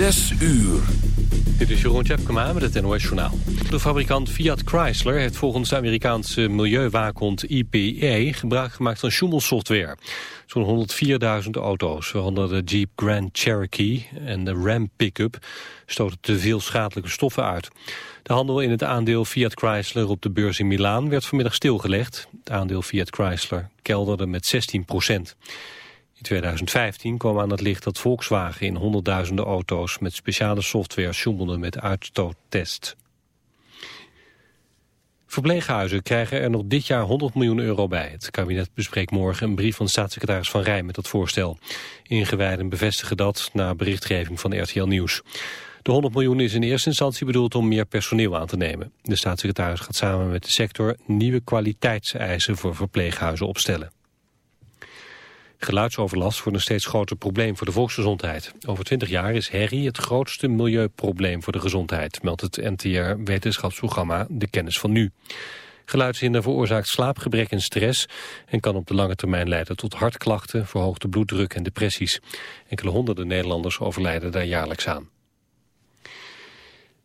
Zes uur. Dit is Jeroen Tjepkema met het NOS Journaal. De fabrikant Fiat Chrysler heeft volgens de Amerikaanse milieuwaakhond EPA gebruik gemaakt van Schumel-software. Zo'n 104.000 auto's, waaronder de Jeep Grand Cherokee en de Ram Pickup, stoten te veel schadelijke stoffen uit. De handel in het aandeel Fiat Chrysler op de beurs in Milaan werd vanmiddag stilgelegd. Het aandeel Fiat Chrysler kelderde met 16 procent. In 2015 kwam aan het licht dat Volkswagen in honderdduizenden auto's met speciale software sjoemelde met uitstoottest. Verpleeghuizen krijgen er nog dit jaar 100 miljoen euro bij. Het kabinet bespreekt morgen een brief van staatssecretaris Van Rijn met dat voorstel. Ingewijden bevestigen dat na berichtgeving van RTL Nieuws. De 100 miljoen is in eerste instantie bedoeld om meer personeel aan te nemen. De staatssecretaris gaat samen met de sector nieuwe kwaliteitseisen voor verpleeghuizen opstellen. Geluidsoverlast wordt een steeds groter probleem voor de volksgezondheid. Over 20 jaar is herrie het grootste milieuprobleem voor de gezondheid, meldt het NTR-wetenschapsprogramma De Kennis van Nu. Geluidshinder veroorzaakt slaapgebrek en stress en kan op de lange termijn leiden tot hartklachten, verhoogde bloeddruk en depressies. Enkele honderden Nederlanders overlijden daar jaarlijks aan.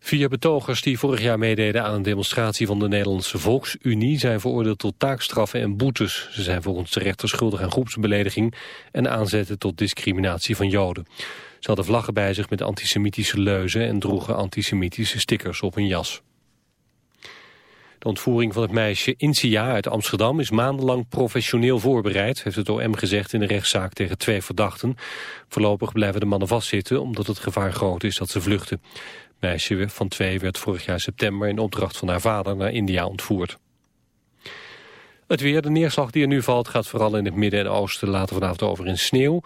Vier betogers die vorig jaar meededen aan een demonstratie van de Nederlandse Volksunie zijn veroordeeld tot taakstraffen en boetes. Ze zijn volgens de rechter schuldig aan groepsbelediging en aanzetten tot discriminatie van Joden. Ze hadden vlaggen bij zich met antisemitische leuzen en droegen antisemitische stickers op hun jas. De ontvoering van het meisje Insia uit Amsterdam is maandenlang professioneel voorbereid, heeft het OM gezegd in de rechtszaak tegen twee verdachten. Voorlopig blijven de mannen vastzitten omdat het gevaar groot is dat ze vluchten meisje van twee werd vorig jaar september in opdracht van haar vader naar India ontvoerd. Het weer, de neerslag die er nu valt, gaat vooral in het midden en oosten later vanavond over in sneeuw.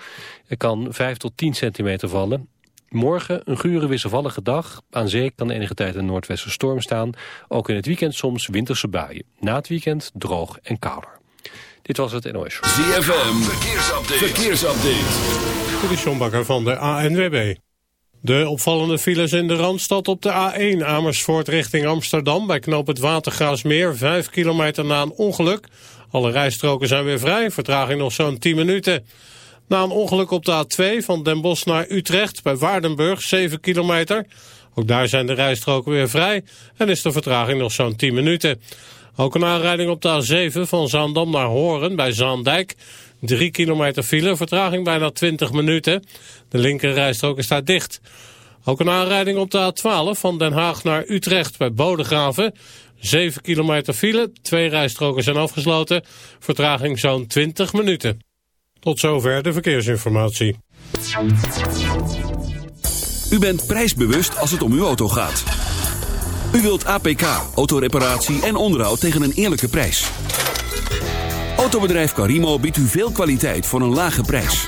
Er kan 5 tot 10 centimeter vallen. Morgen een gure wisselvallige dag. Aan zee kan enige tijd een noordwesten storm staan. Ook in het weekend soms winterse buien. Na het weekend droog en kouder. Dit was het NOS. ZFM, verkeersupdate. verkeersupdate. Dit is John Bakker van de ANWB. De opvallende files in de Randstad op de A1 Amersfoort richting Amsterdam... bij knoop het Watergraafsmeer, 5 kilometer na een ongeluk. Alle rijstroken zijn weer vrij, vertraging nog zo'n 10 minuten. Na een ongeluk op de A2 van Den Bosch naar Utrecht bij Waardenburg, 7 kilometer. Ook daar zijn de rijstroken weer vrij en is de vertraging nog zo'n 10 minuten. Ook een aanrijding op de A7 van Zaandam naar Horen bij Zaandijk... 3 kilometer file, vertraging bijna 20 minuten. De linkerrijstrook is daar dicht. Ook een aanrijding op de A12 van Den Haag naar Utrecht bij Bodegraven. 7 kilometer file, twee rijstroken zijn afgesloten. Vertraging zo'n 20 minuten. Tot zover de verkeersinformatie. U bent prijsbewust als het om uw auto gaat. U wilt APK, autoreparatie en onderhoud tegen een eerlijke prijs. Autobedrijf Carimo biedt u veel kwaliteit voor een lage prijs.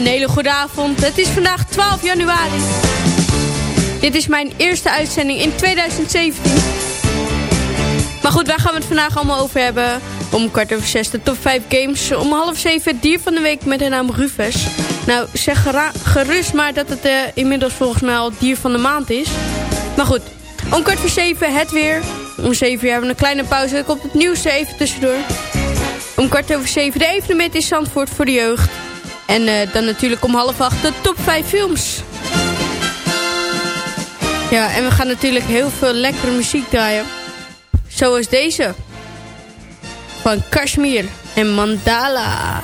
Een hele goede avond. Het is vandaag 12 januari. Dit is mijn eerste uitzending in 2017. Maar goed, waar gaan we het vandaag allemaal over hebben? Om kwart over zes de top 5 games. Om half zeven het dier van de week met de naam Rufus. Nou, zeg gerust maar dat het uh, inmiddels volgens mij al dier van de maand is. Maar goed, om kwart voor zeven het weer. Om zeven uur hebben we een kleine pauze. Dan komt het nieuws even tussendoor. Om kwart over zeven de evenement in Zandvoort voor de jeugd. En uh, dan natuurlijk om half acht de top 5 films. Ja, en we gaan natuurlijk heel veel lekkere muziek draaien. Zoals deze. Van Kashmir en Mandala.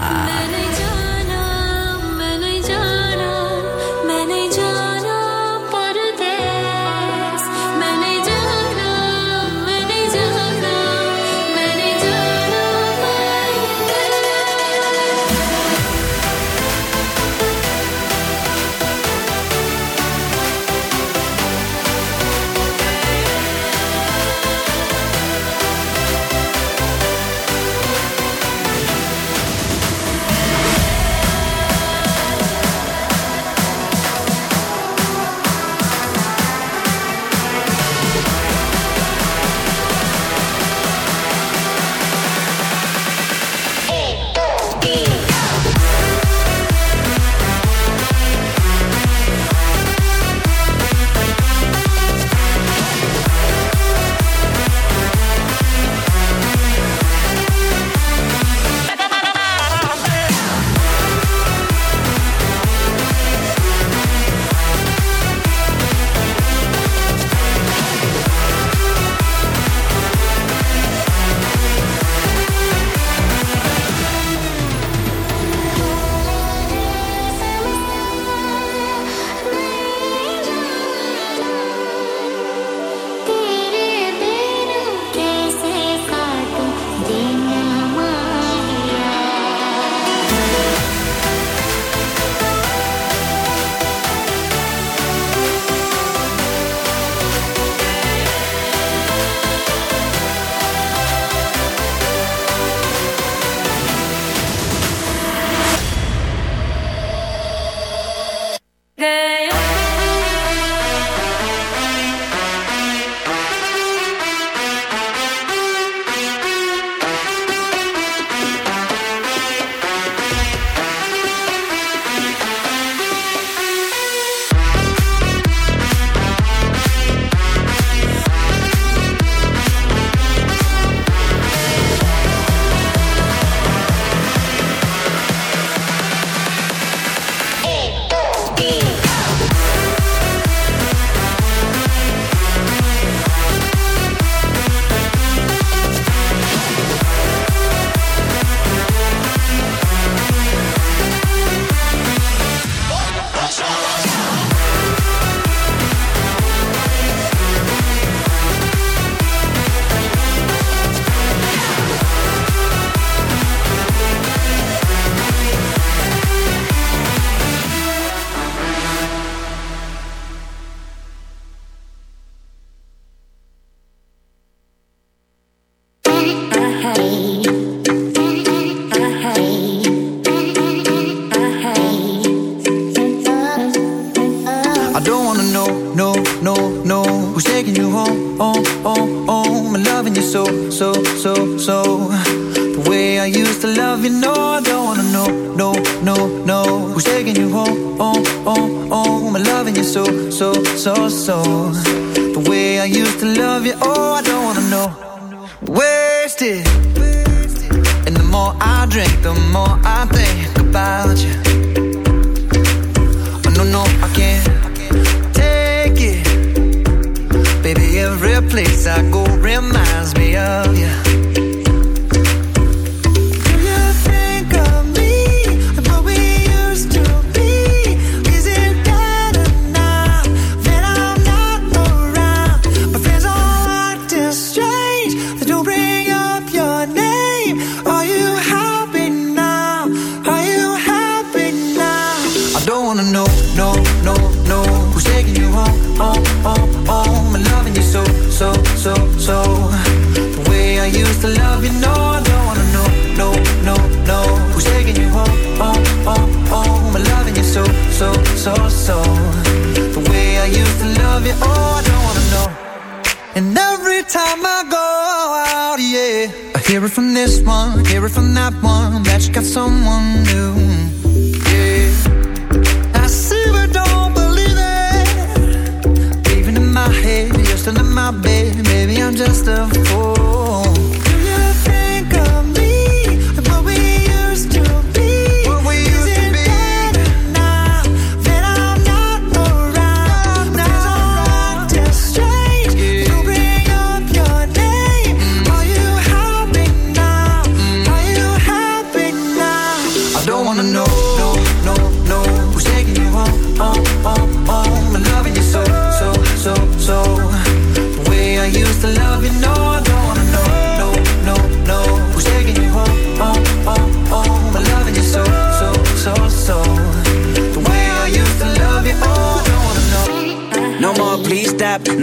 from this one, hear it from that one, that you got someone new. Yeah. I see but don't believe it. Even in my head, you're still in my bed. Maybe I'm just a fool.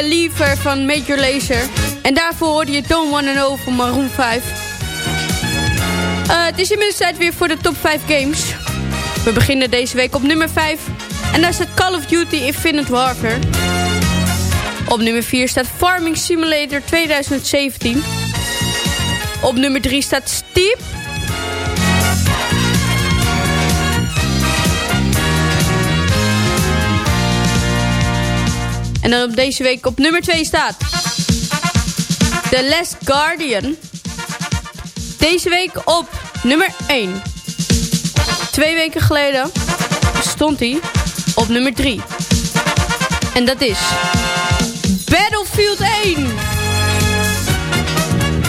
Believer van Major Lazer. En daarvoor hoorde je Don't Wanna Know van Maroon 5. Eh, het is inmiddels tijd weer voor de top 5 games. We beginnen deze week op nummer 5 En daar staat Call of Duty Infinite Warfare. Op nummer 4 staat Farming Simulator 2017. Op nummer 3 staat Steep. En dan op deze week op nummer 2 staat... The Last Guardian. Deze week op nummer 1. Twee weken geleden stond hij op nummer 3. En dat is... Battlefield 1.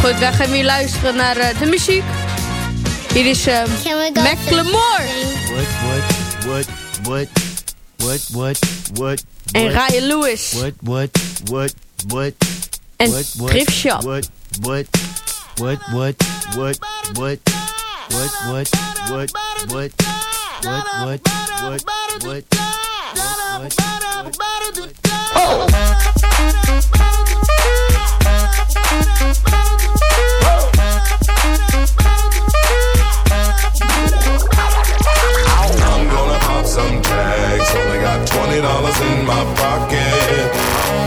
Goed, wij gaan weer luisteren naar uh, de muziek. Hier is uh, Macklemore. What, what, what, what, what, what, what, En Ryan Lewis. what, what, what, what, En Thrift Shop. What, what, what, what, what, what, what, what, what, what, what, what, what, what, what, got twenty dollars in my pocket.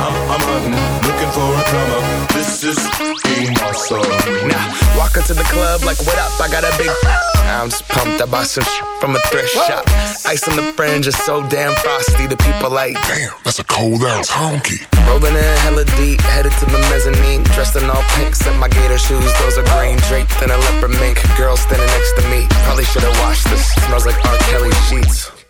I'm, I'm hunting, looking for a come up. This is being awesome. Now, walk into the club like, what up? I got a big. I'm just pumped. I bought some from a thrift shop. Ice on the fringe is so damn frosty. The people like, Damn, that's a cold ass honky. rolling in hella deep, headed to the mezzanine. Dressed in all pink, set my gator shoes. Those are green draped in a leopard mink. Girl standing next to me. Probably should have washed this. Smells like R. Kelly sheets.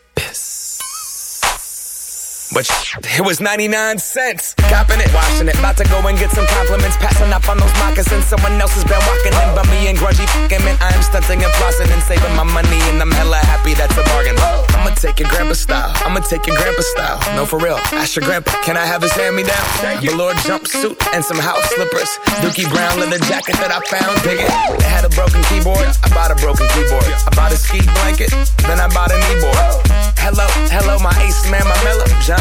But it was 99 cents. Copping it, washing it. About to go and get some compliments. Passing up on those moccasins. Someone else has been walking in. But me and grungy fucking man. I am stunting and flossing and saving my money. And I'm hella happy that's a bargain. I'ma take your grandpa style. I'ma take your grandpa style. No, for real. Ask your grandpa. Can I have his hand me down? Velour jumpsuit and some house slippers. Dookie brown leather jacket that I found. Dig it. Had a broken keyboard. I bought a broken keyboard. I bought a ski blanket. Then I bought a kneeboard. Hello, hello, my ace man, my mellow. John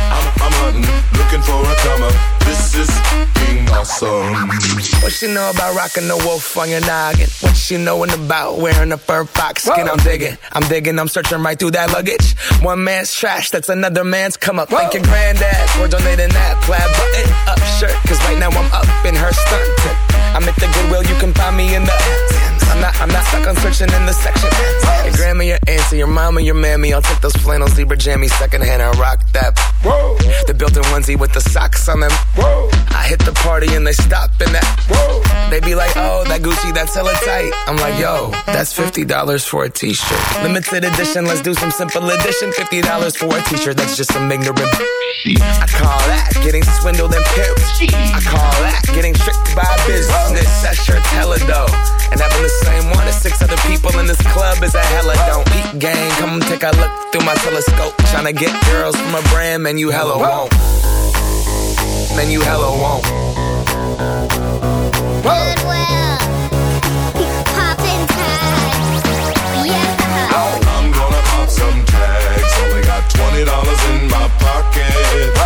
Looking for a come up. This is being awesome. What she know about rocking the wolf on your noggin? What she knowin' about wearing a fur fox skin? I'm digging, I'm digging, I'm searching right through that luggage. One man's trash, that's another man's come up. Thank your granddad for donating that plaid button up shirt. Cause right now I'm up in her stunt. I'm at the Goodwill, you can find me in the. I'm not, I'm not stuck on searching in the section. Your grandma, your auntie, your mama, your mammy. I'll take those flannel zebra jammies secondhand and rock that. Whoa. The built-in onesie with the socks on them. Whoa. I hit the party and they stop in that. Whoa. They be like, oh, that Gucci, that's hella tight. I'm like, yo, that's $50 for a t-shirt. Limited edition, let's do some simple edition. $50 for a t-shirt, that's just some ignorant. I call that getting swindled and pimped. I call that getting tricked by business. That shirt's hella dope. And having the same one as six other people in this club is a hella don't. Peep gang, come take a look through my telescope. Trying to get girls from a brand, man, you hella won't. Man, you hella won't. Goodwill. Poppin' tags. Yeah. I'm gonna pop some tags. Only got twenty dollars in my pocket.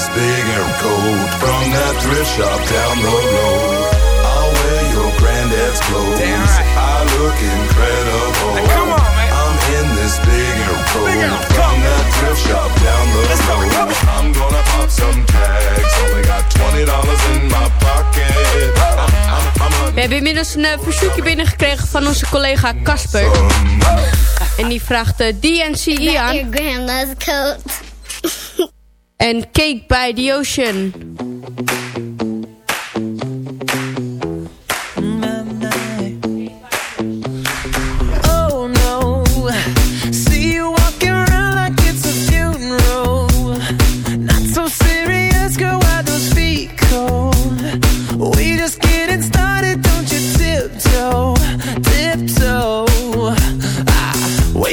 In this big air coat from that thrift shop down the road. I'll wear your granddad's clothes. Right. I look incredible. come on, man. I'm in this big air coat from that thrift shop down the road. I'm gonna pop some tags. Only got twenty dollars in my pocket. I'm, I'm. We hebben inmiddels een eh, verzoekje binnengekregen van onze collega Casper. En die vraagt eh, DNCE aan. Your grandma's coat. En Cake by the Ocean.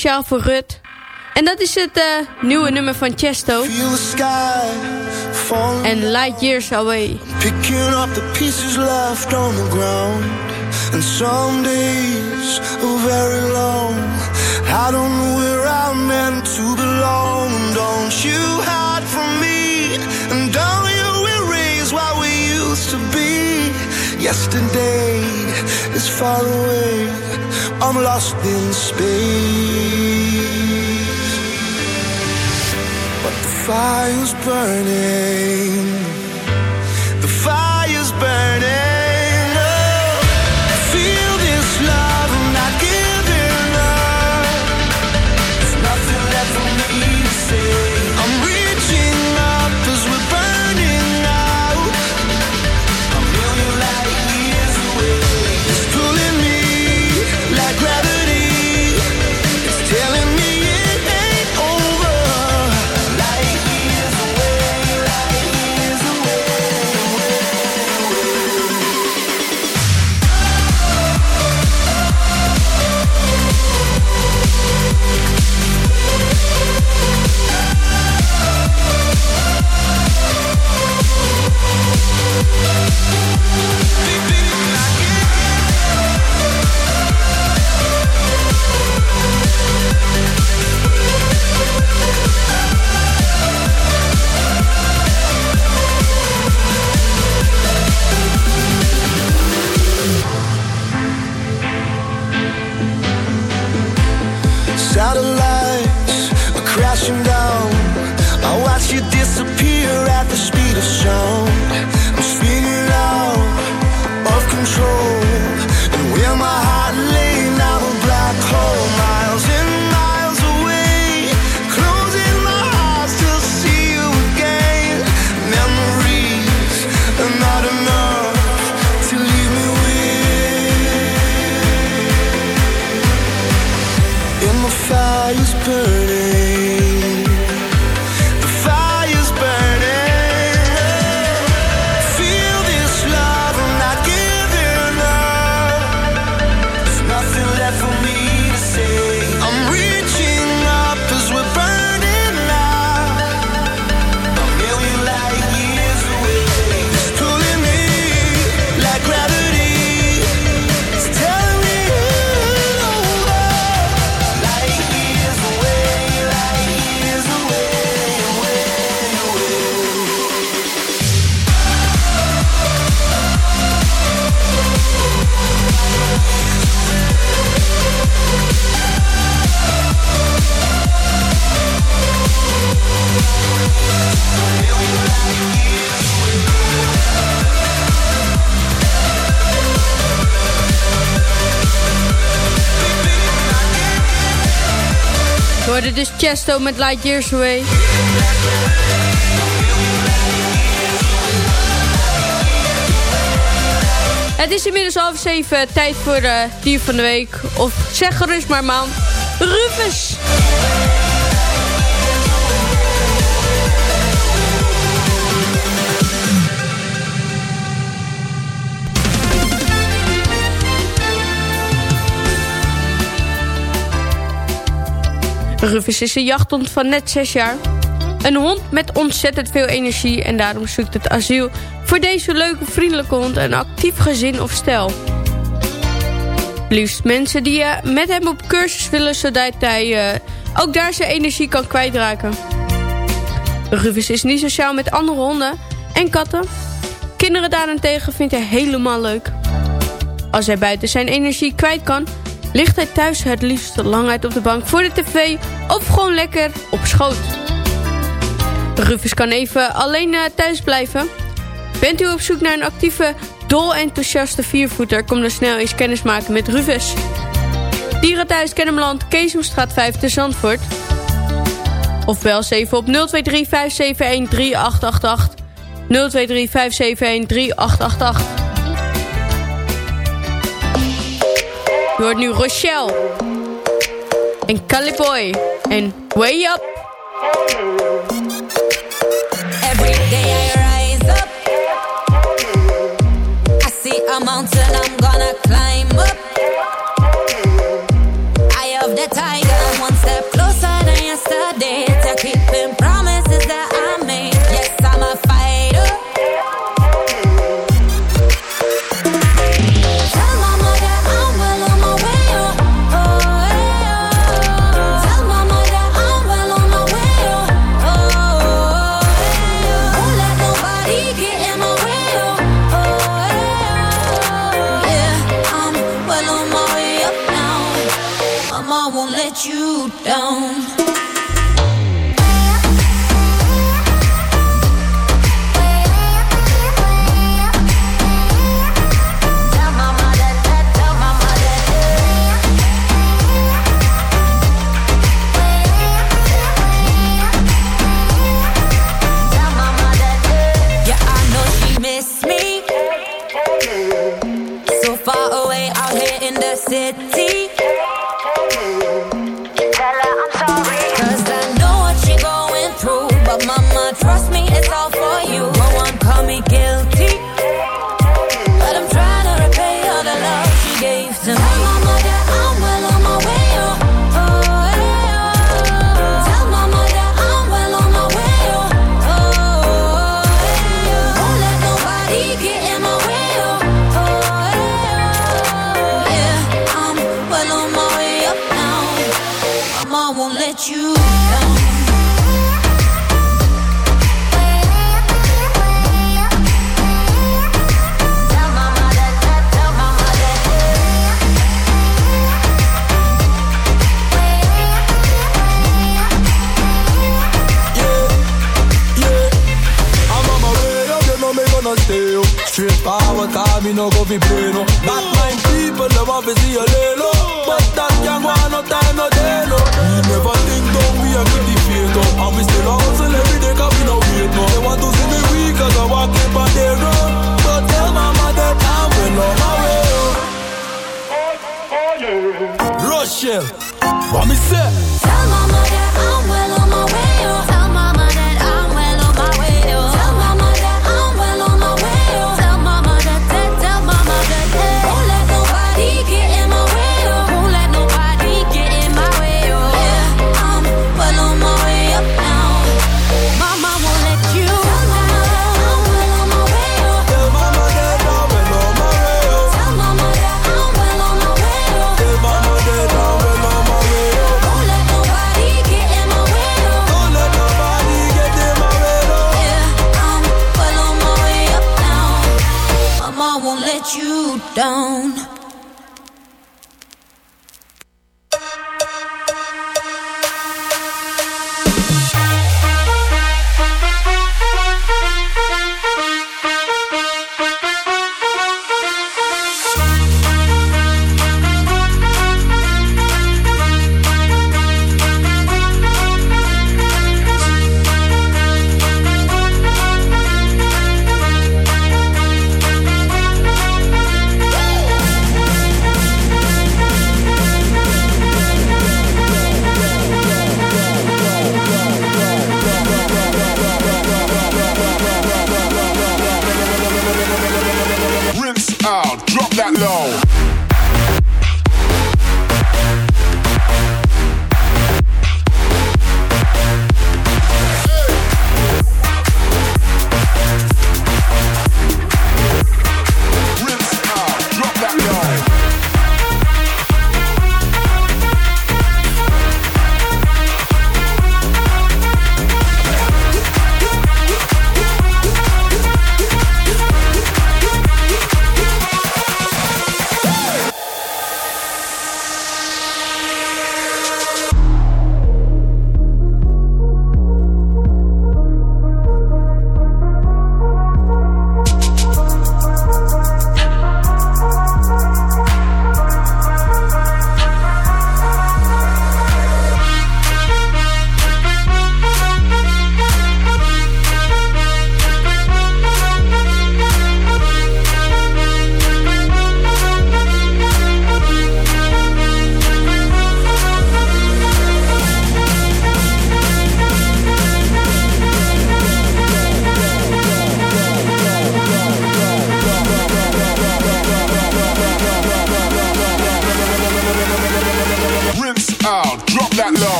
speciaal voor Rut. En dat is het uh, nieuwe nummer van Chesto. En Light Years Away. Picking up the pieces left on the ground. And some days are very long. I don't know where I'm meant to belong. Don't you hide from me. And don't you erase what we used to be. Yesterday is far away. I'm lost in space, but the fire's burning. Tiesto met Light Years Away. Het is inmiddels half zeven, tijd voor uh, dier van de week. Of zeg gerust maar man, Rufus! Rufus is een jachthond van net 6 jaar. Een hond met ontzettend veel energie en daarom zoekt het asiel voor deze leuke vriendelijke hond een actief gezin of stel. Liefst mensen die eh, met hem op cursus willen zodat hij eh, ook daar zijn energie kan kwijtraken. Rufus is niet sociaal met andere honden en katten. Kinderen daarentegen vindt hij helemaal leuk. Als hij buiten zijn energie kwijt kan, ligt hij thuis het liefst lang uit op de bank voor de tv of gewoon lekker op schoot. Rufus kan even alleen eh, thuis blijven. Bent u op zoek naar een actieve, dol enthousiaste viervoeter... kom dan snel eens kennis maken met Rufus. Dierenthuis Kennemerland, Keesomstraat 5 te Zandvoort. Of bel 7 op 023 571 3888. 023 571 3888. Je hoort nu Rochelle. En Caliboy. En Way Up. Every day I rise up. I see a mountain I'm gonna climb.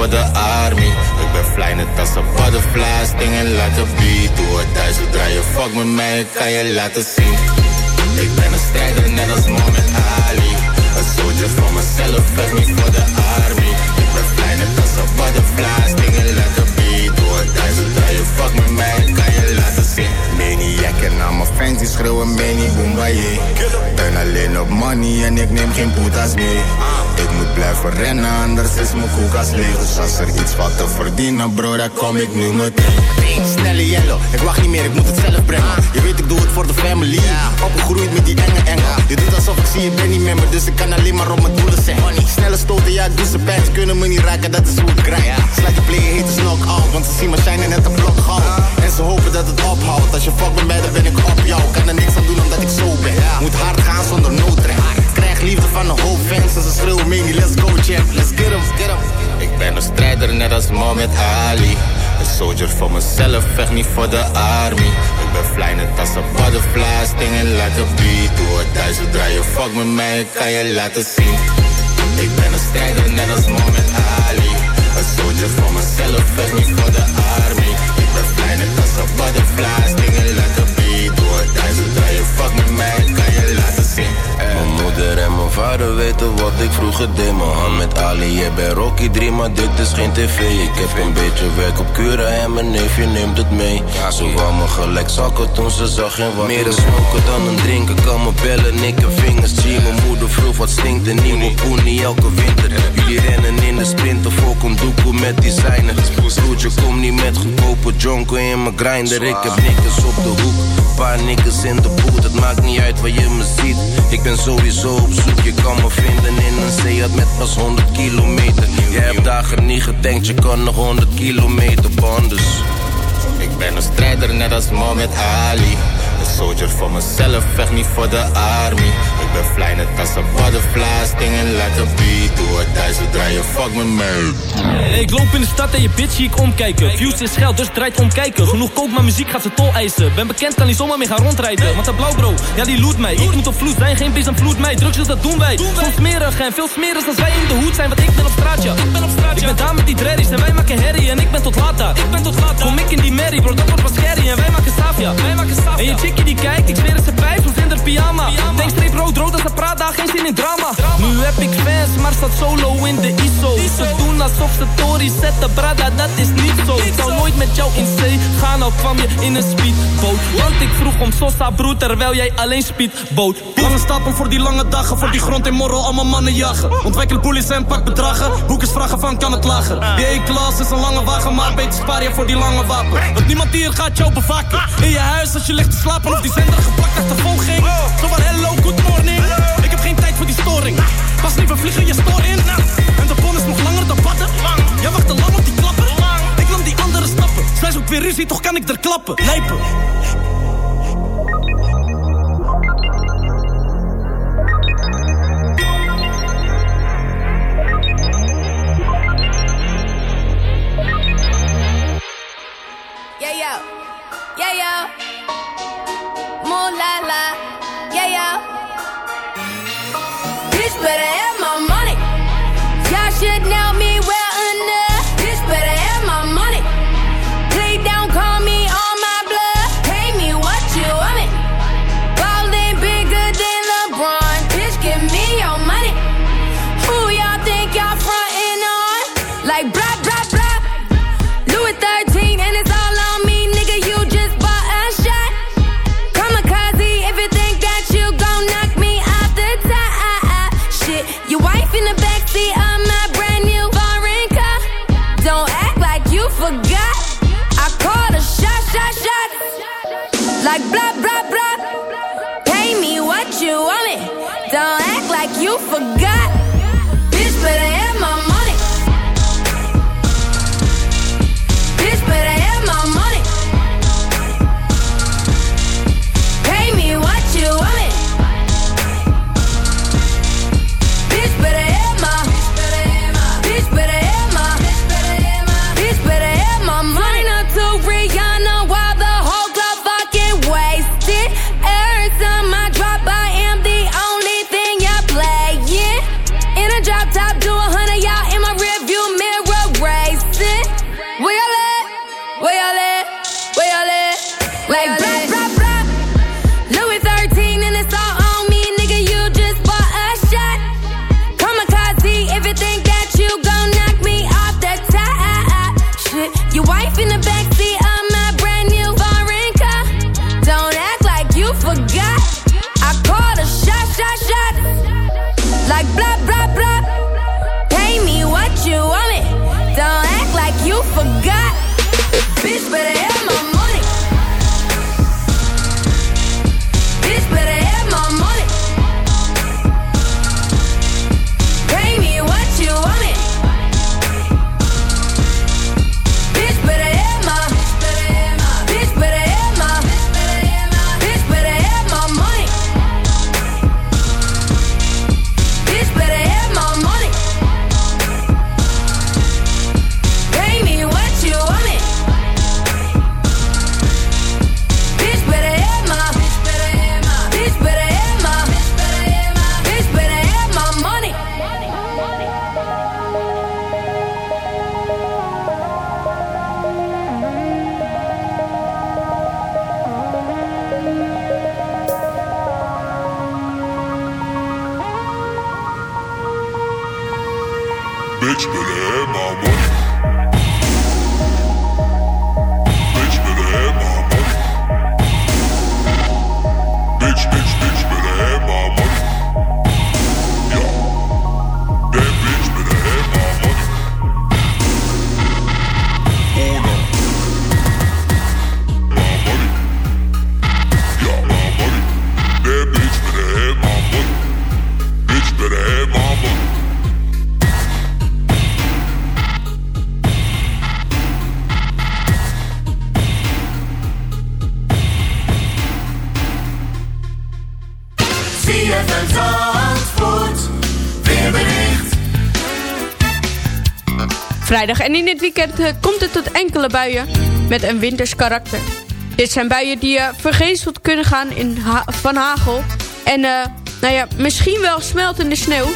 Voor de army. Ik ben fly net als een butterfly, sting en laat de beat. Doe het thuis, zodra je fuck met mij, kan je laten zien. Shinen net een blok goud. En ze hopen dat het ophoudt. Als je fuck met mij, dan ben ik op jou. Kan er niks aan doen omdat ik zo ben. Moet hard gaan zonder noodrem. Krijg liefde van een hoop fans en ze schreeuwen mee. Let's go champ, let's get em, get em. Ik ben een strijder net als Mohammed Ali. Een soldier voor mezelf, vecht niet voor de army. Ik ben fly net als een butterfly, sting en laat de beat. Doe het zodra je fuck met mij, kan je laten zien. Ik ben een strijder net als Mohammed Ali. Een soldier voor mezelf, vecht niet voor de army. Ik ben fly net als een butterfly, sting en laat de beat. Doe het thuis, zodra je fuck met mij, ik kan je laten zien. Mijn moeder en mijn vader weten wat ik vroeger deed. Met Ali, je bent Rocky 3, maar dit is geen tv. Ik heb een beetje werk op Cura en mijn neefje neemt het mee. Ze wou me gelijk zakken toen ze zag en wat. Meer een smoken dan een drinken, kan me bellen, ik heb vingers zien. Mijn moeder vroeg wat stinkt, een nieuwe poenie elke winter. Jullie rennen in de sprinter, volk een doekoe met designer. Broertje, kom niet met goedkope jonko in mijn grinder. Ik heb nikkers op de hoek, paar nikkers in de boot. Het maakt niet uit waar je me ziet. Ik ben sowieso op zoek, je kan me vinden in een Seat met pas 100 kilometer. Je hebt dagen niet gedenkt, je kan nog 100 kilometer bandes. Ik ben een strijder net als Mohammed Ali. Een soldier voor mezelf, vecht niet voor de army. Ik ben fly net als een butterfly, sting en laat de beat. Doe het thuis, zodra je fuck met mij. Ik loop in de stad en je bitch zie ik omkijken. Views is geld, dus draait omkijken. Genoeg koop, maar muziek gaat ze tol eisen. Ben bekend, kan niet zomaar mee gaan rondrijden. Want dat blauwbro, ja die loot mij. Ik moet op vloed zijn, geen bezem vloed mij. Drugs, dus dat doen wij. Soms smerig en veel smerig als wij in de hoed zijn. Want ik ben op straat, ja. Ik ben op straat, Ik ben daar met die dreddies en wij maken herrie. En ik ben tot later. Ik ben tot later. Kom ik in die merrie, bro, dat wordt pas scary. En wij maken savia. Wij maken savia. En je chickie die kijkt, ik zweer het ze pijp, soms in de pyjama. Denk streep rood, rood als ze praat, daar geen zin in drama. Nu heb ik fans, maar staat solo in de ISO. Ze doen alsof ze Tory zetten, brada, dat is niet zo. Ik zou nooit met jou in zee gaan, al kwam je in een speedboot. Want ik vroeg om Sosa, broer, terwijl jij alleen speedboot. Lange stapel voor die lange dagen, voor die grond in morrel, allemaal mannen jagen. Ontwikkel polies en pak bedragen, boekers vragen van kan het lager. Die E-klas is een lange wagen, maar beter spaar je voor die lange wapen. Want niemand hier gaat jou bevakken. In je huis als je ligt te slapen of die zender geplakt achtervolging. Zo van hello, good morning. Ik heb geen tijd voor die storing. Pas liever vliegen je stoor in. En de bon is nog langer dan patten. Jij wacht te lang op die klappen. Ik nam die andere stappen. Zij zoekt weer ruzie, toch kan ik er klappen. Lijpen. Like blah, Bitch better have my money. Bitch better have my money. Bitch, bitch, En in dit weekend eh, komt het tot enkele buien met een winters karakter. Dit zijn buien die uh, vergeesteld kunnen gaan in van hagel. En eh, nou ja, misschien wel smeltende sneeuw.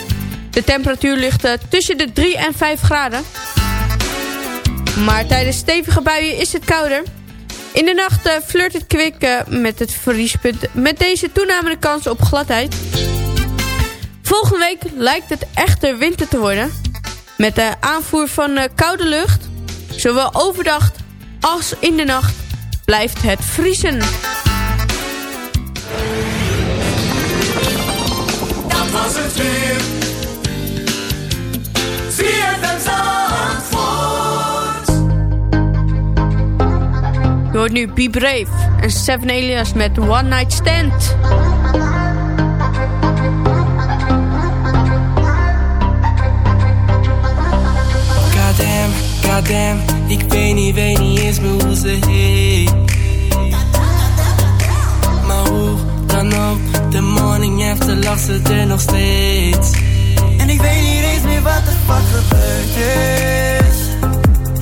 De temperatuur ligt eh, tussen de 3 en 5 graden. Maar tijdens stevige buien is het kouder. In de nacht eh, flirt het kwik eh, met het vriespunt. Met deze toenamende kans op gladheid. Volgende week lijkt het echter winter te worden. Met de aanvoer van eh, koude lucht. Zowel overdag als in de nacht blijft het vriezen. Dat was het weer. ZFM Zandvoort. Je hoort nu Be Brave en Seven Alias met One Night Stand. Ik weet niet, weet niet eens meer hoe ze heet. Maar hoe dan ook, de morning after lag ze er nog steeds. En ik weet niet eens meer wat er fuck gebeurd is.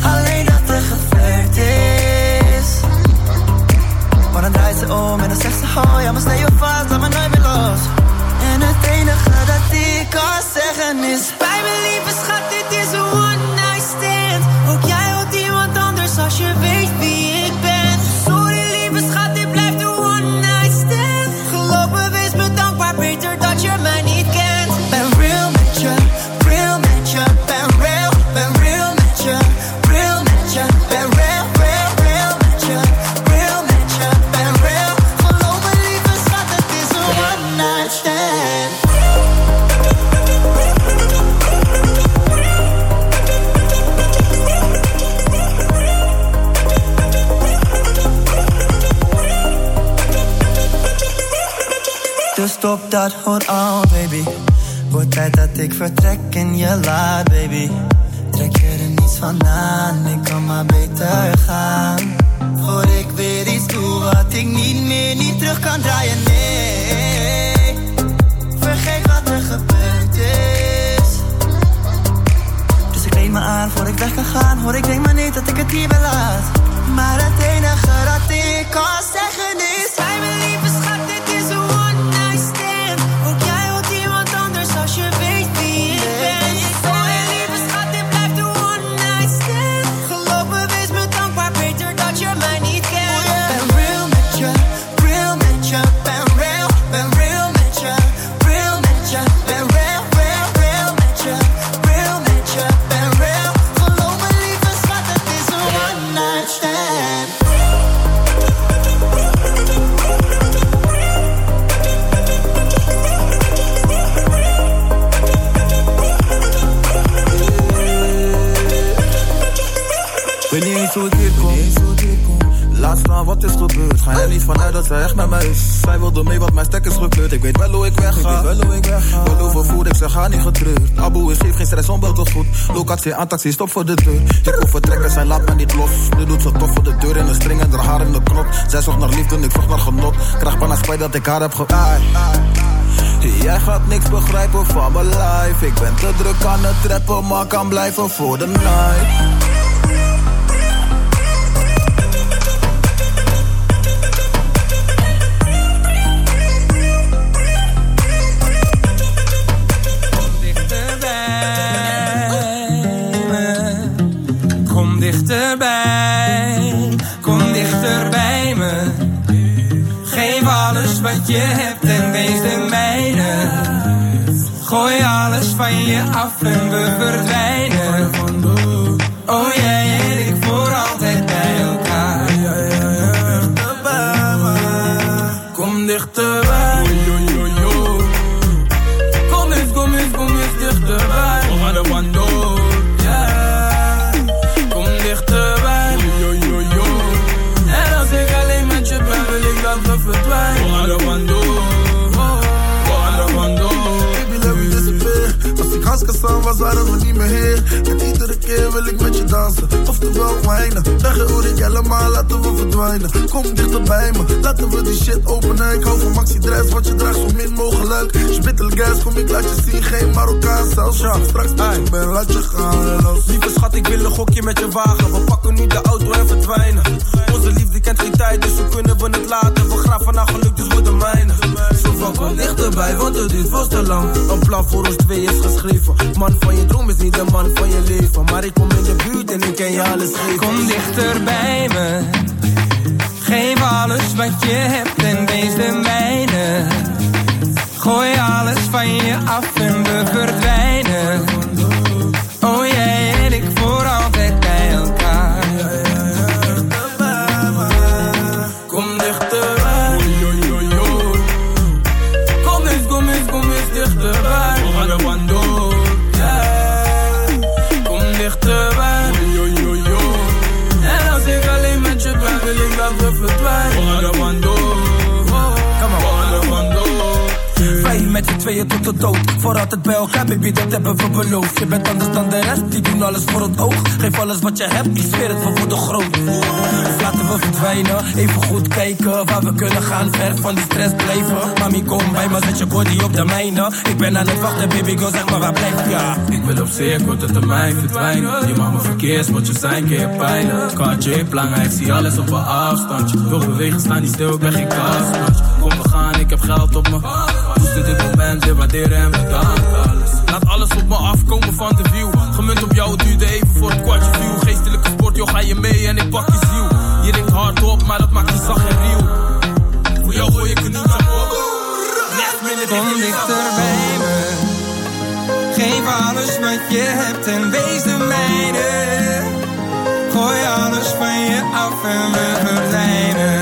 Alleen dat er geflirt is. Maar dan draait ze om en dan zegt ze: Oh ja, maar stel je vast, laat me nooit meer los. En het enige dat ik kan zeggen is: Bij me lieve schat, dat, hold on baby. Wordt tijd dat ik vertrek en je laat baby. Trek er niets van aan, ik kan maar beter gaan. Voor ik weer iets doe wat ik niet meer, niet terug kan draaien, nee. Vergeet wat er gebeurd is. Dus ik kleed me aan voor ik weg kan gaan. Hoor ik denk maar niet dat ik het hier laat. Maar het enige dat ik kan Ik weet wel hoe ik wegga. Ik weet wel hoe ik wegga. Wel overvoerd, ik zeg ga niet getreurd. Abu is geef geen stress, onbelt ons goed. Locatie aan taxi, stop voor de deur. Ik wil vertrekken, zij laat me niet los. Nu doet ze tof voor de deur in de string en haar haar in de knop. Zij zocht naar liefde, ik zocht naar genot. Krijg bijna spijt dat ik haar heb ge... Jij gaat niks begrijpen van mijn life. Ik ben te druk aan het trappen, maar kan blijven voor de night. Wijnen. Weg hoor ik helemaal, laten we verdwijnen. Kom dichter bij me, laten we die shit openen. Ik hou van maxi dress, wat je draagt zo min mogelijk. Spittel gas, kom ik laat je zien. Geen Marokkaan zelfs. Ja, straks je ben, laat je gaan. Los. Lieve schat, ik wil een gokje met je wagen. We pakken nu de auto en verdwijnen. Onze liefde kent geen tijd, dus hoe kunnen we het laten? We graven naar geluk, dus wordt de mijne. Zo van kom dichterbij, want het duurt vast te lang. Een plan voor ons twee is geschreven. Man van je droom is niet de man van je leven. Maar ik kom in de buurt en ik kan je alles geven. Kom dichter me. Geef alles wat je hebt en wees de mijne. Gooi alles van je af en we verdwijnen. Tweeën tot de dood. Voor altijd bij elkaar, baby, dat hebben we beloofd. Je bent anders dan de rest, die doen alles voor het oog. Geef alles wat je hebt, ik zweer het, we worden groot. Dus laten we verdwijnen, even goed kijken waar we kunnen gaan. Ver van die stress blijven. Mami, kom bij me, zet je body op de mijne. Ik ben aan het wachten, baby, go zeg maar waar blijf je? Ik wil op zeer korte termijn verdwijnen. Je mag me verkeers, wat je zijn, keer pijlen. Kaartje belangrijk, zie alles op een afstandje. Wil bewegen, staan niet stil, ik ben geen kastmatje. Kom, we gaan, ik heb geld op me. In dit moment, weer waarderen en bedankt alles. Laat alles op me afkomen van de view. Gemunt op jou, het duurde even voor het kwartje view. Geestelijke sport, joh, ga je mee en ik pak je ziel. Je denkt hard op, maar dat maakt je zacht en riel. Voor jou gooi ik niet aan op. Kom dichter bij me. Geef alles wat je hebt en wees de mijne. Gooi alles van je af en we verdwijnen.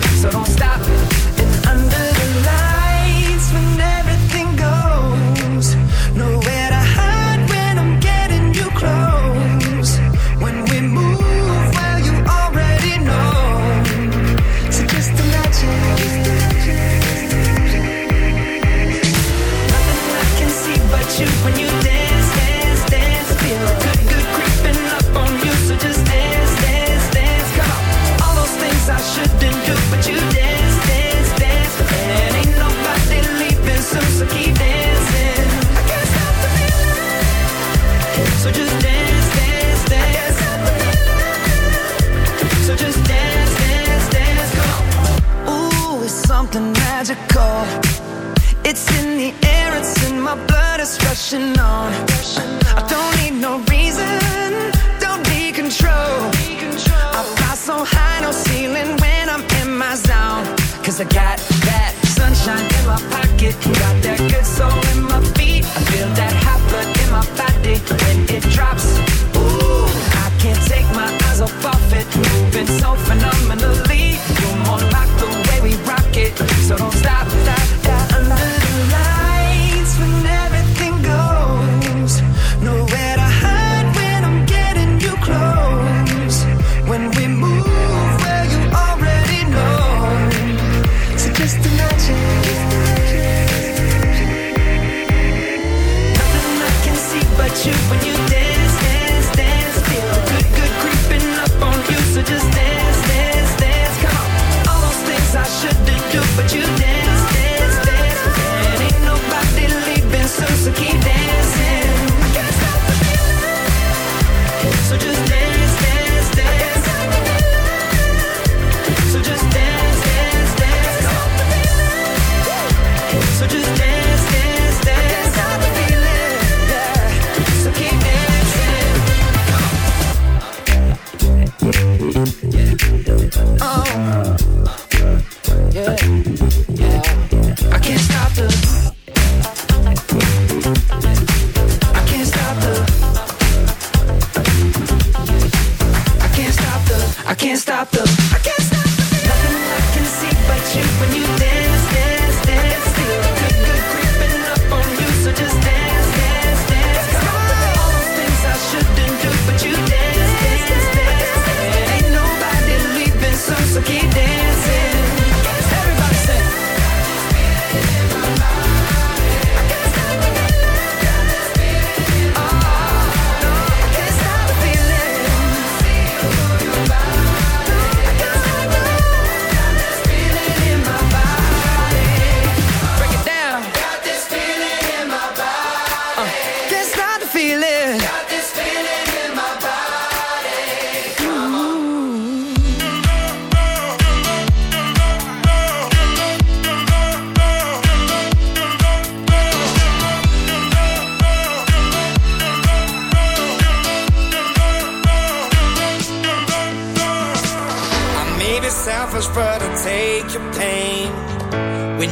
so don't stop. And I can't stop the I can't stop the feeling. Nothing I can see but you when you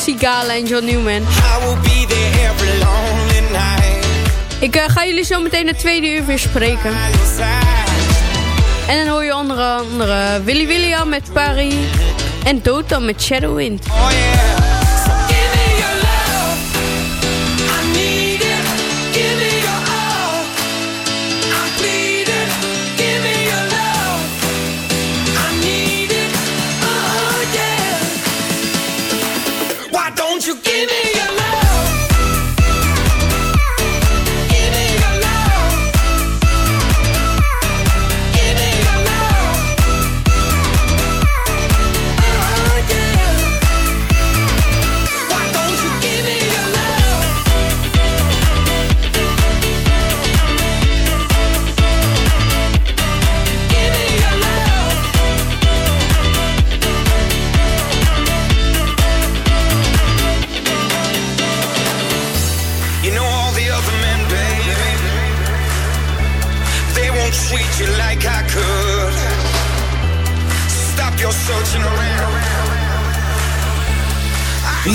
Sigala en John Newman. Ik uh, ga jullie zo meteen het tweede uur weer spreken. En dan hoor je onder andere Willy William met Paris. En Dota met Shadowwind.